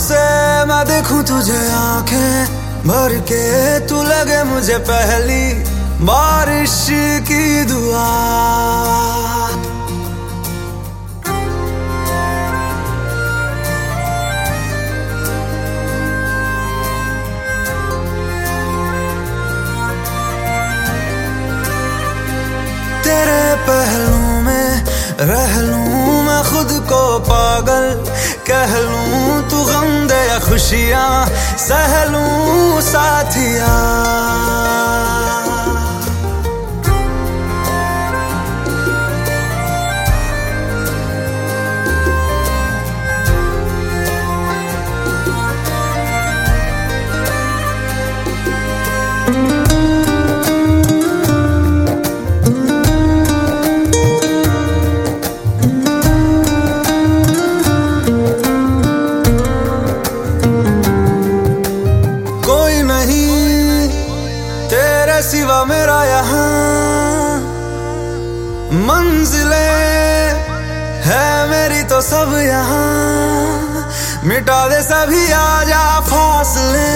से मैं देखूँ तुझे आँखें, भर के तू लगे मुझे पहली बारिश की दुआ। तेरे पहलू में रह लूँ खुद को पागल कह लूँ तू गम दे खुशियाँ सह साथिया। मंजिले है मेरी तो सब यहाँ। मिटा दे सभी आ आजा फासले।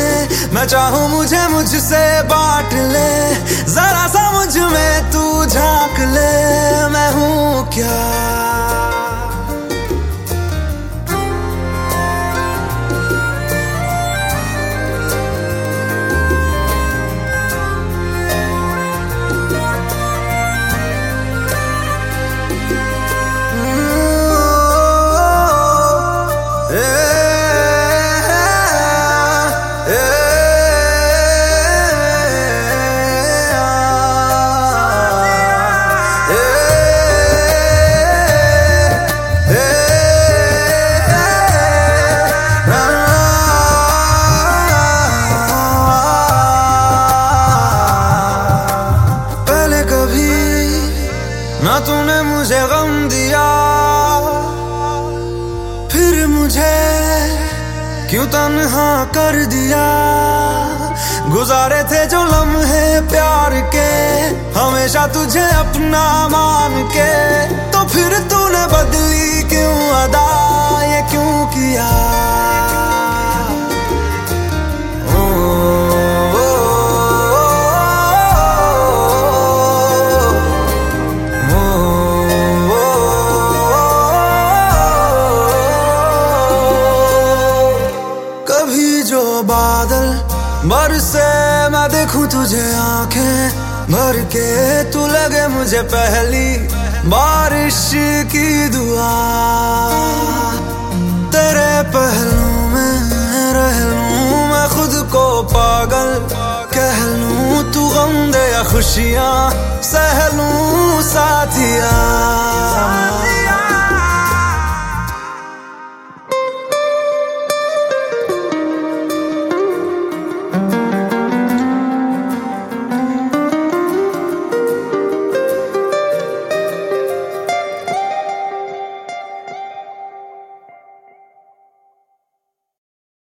मैं चाहूँ मुझे मुझसे बांट ले। जरा सा मुझमें तू झाँक ले। मैं हूँ क्या? तूने मुझे गम दिया। फिर मुझे क्यों तन्हा कर दिया? गुजारे थे जो लम्हे प्यार के, हमेशा तुझे अपना मान के। तो फिर तूने बदली क्यों अदा बरसे मैं देखूँ तुझे आँखें भर के तू लगे मुझे पहली बारिश की दुआ। तेरे पहलू में रह लूँ मैं खुद को पागल, कह लूँ तू गम दे खुशियाँ।